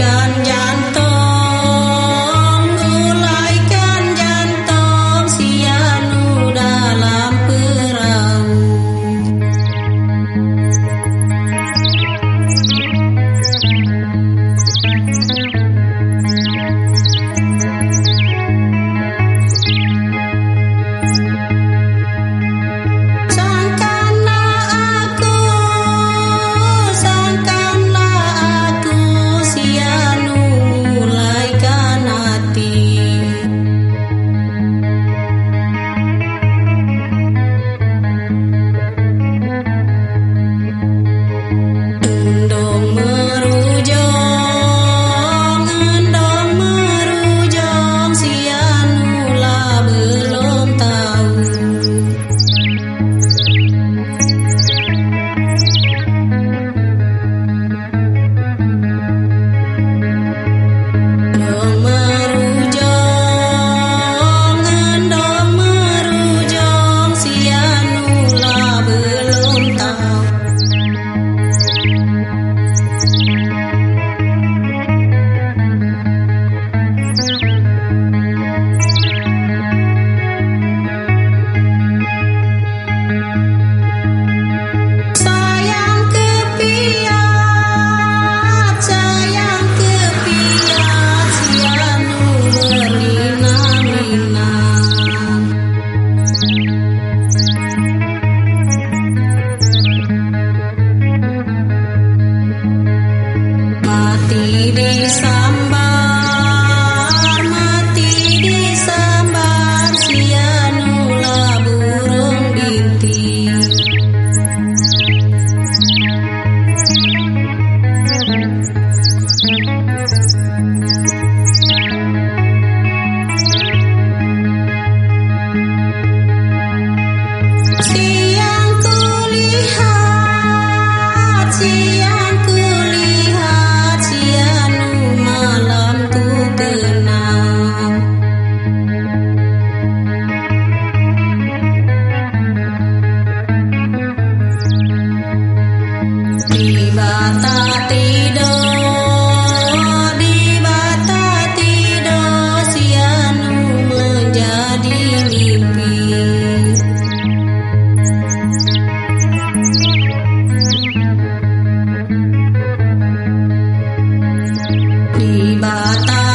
กันยา Siang kulihat siang đi bà ta